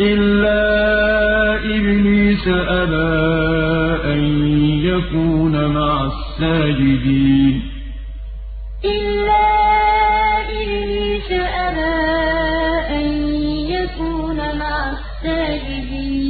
إلا إبليس أبى أن يكون مع الساجدين. إلا إبليس أبى أن يكون مع الساجدين.